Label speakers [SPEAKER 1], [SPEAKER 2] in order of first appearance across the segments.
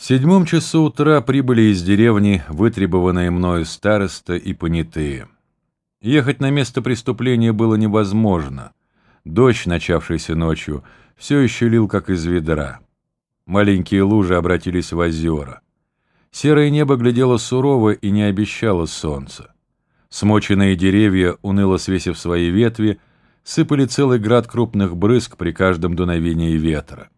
[SPEAKER 1] В седьмом часу утра прибыли из деревни вытребованные мною староста и понятые. Ехать на место преступления было невозможно. Дождь, начавшийся ночью, все еще лил как из ведра. Маленькие лужи обратились в озера. Серое небо глядело сурово и не обещало солнца. Смоченные деревья, уныло свесив свои ветви, сыпали целый град крупных брызг при каждом дуновении ветра.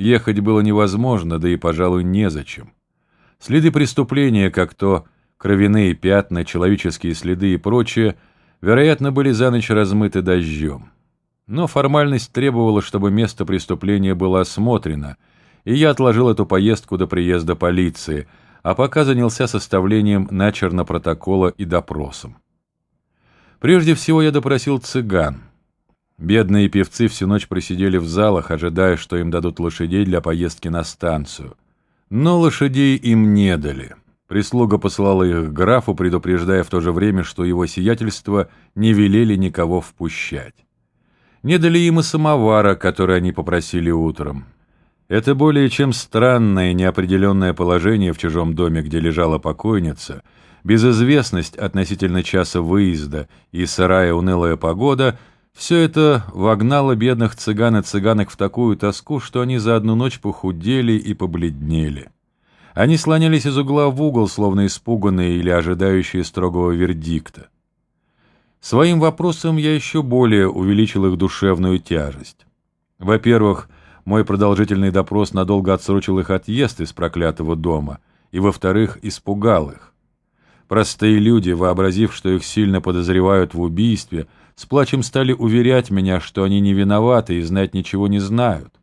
[SPEAKER 1] Ехать было невозможно, да и, пожалуй, незачем. Следы преступления, как то кровяные пятна, человеческие следы и прочее, вероятно, были за ночь размыты дождем. Но формальность требовала, чтобы место преступления было осмотрено, и я отложил эту поездку до приезда полиции, а пока занялся составлением начерно протокола и допросом. Прежде всего я допросил цыган. Бедные певцы всю ночь просидели в залах, ожидая, что им дадут лошадей для поездки на станцию. Но лошадей им не дали. Прислуга посылала их к графу, предупреждая в то же время, что его сиятельство не велели никого впущать. Не дали им и самовара, который они попросили утром. Это более чем странное неопределенное положение в чужом доме, где лежала покойница, безызвестность относительно часа выезда и сырая унылая погода — все это вогнало бедных цыган и цыганок в такую тоску, что они за одну ночь похудели и побледнели. Они слонялись из угла в угол, словно испуганные или ожидающие строгого вердикта. Своим вопросом я еще более увеличил их душевную тяжесть. Во-первых, мой продолжительный допрос надолго отсрочил их отъезд из проклятого дома, и, во-вторых, испугал их. Простые люди, вообразив, что их сильно подозревают в убийстве, с плачем стали уверять меня, что они не виноваты и знать ничего не знают.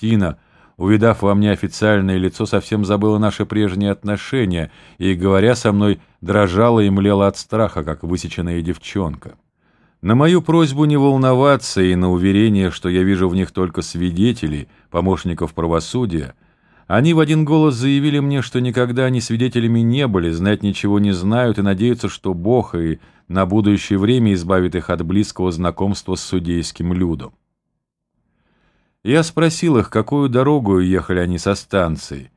[SPEAKER 1] Тина, увидав во мне официальное лицо, совсем забыла наши прежние отношения и, говоря со мной, дрожала и млела от страха, как высеченная девчонка. На мою просьбу не волноваться и на уверение, что я вижу в них только свидетелей, помощников правосудия, они в один голос заявили мне, что никогда они свидетелями не были, знать ничего не знают и надеются, что Бог и на будущее время избавит их от близкого знакомства с судейским людом. Я спросил их, какую дорогу ехали они со станции.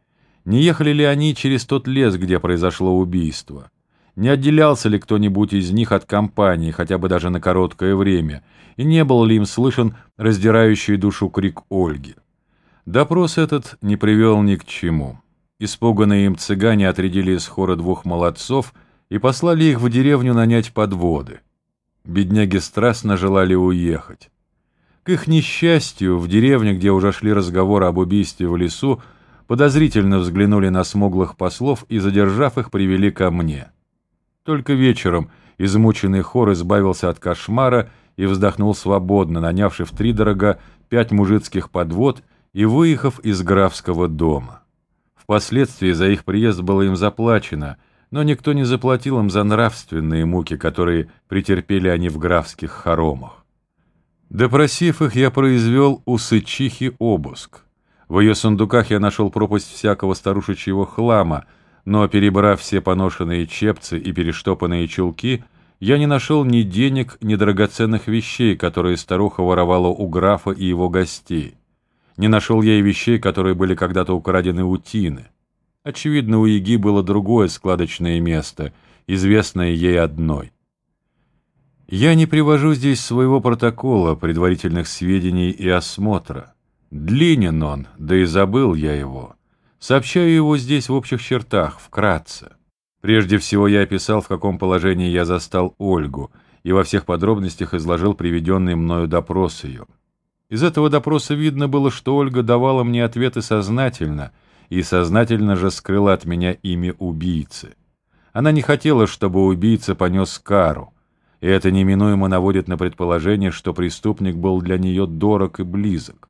[SPEAKER 1] Не ехали ли они через тот лес, где произошло убийство? Не отделялся ли кто-нибудь из них от компании, хотя бы даже на короткое время, и не был ли им слышен раздирающий душу крик Ольги? Допрос этот не привел ни к чему. Испуганные им цыгане отрядили из хора двух молодцов и послали их в деревню нанять подводы. Бедняги страстно желали уехать. К их несчастью, в деревне, где уже шли разговоры об убийстве в лесу, подозрительно взглянули на смуглых послов и, задержав их, привели ко мне. Только вечером измученный хор избавился от кошмара и вздохнул свободно, нанявший втридорога пять мужицких подвод — и выехав из графского дома. Впоследствии за их приезд было им заплачено, но никто не заплатил им за нравственные муки, которые претерпели они в графских хоромах. Допросив их, я произвел у сычихи обыск. В ее сундуках я нашел пропасть всякого старушечьего хлама, но, перебрав все поношенные чепцы и перештопанные чулки, я не нашел ни денег, ни драгоценных вещей, которые старуха воровала у графа и его гостей. Не нашел я и вещей, которые были когда-то украдены у Тины. Очевидно, у Яги было другое складочное место, известное ей одной. Я не привожу здесь своего протокола, предварительных сведений и осмотра. Длинен он, да и забыл я его. Сообщаю его здесь в общих чертах, вкратце. Прежде всего я описал, в каком положении я застал Ольгу, и во всех подробностях изложил приведенный мною допрос ее. Из этого допроса видно было, что Ольга давала мне ответы сознательно, и сознательно же скрыла от меня имя убийцы. Она не хотела, чтобы убийца понес кару, и это неминуемо наводит на предположение, что преступник был для нее дорог и близок.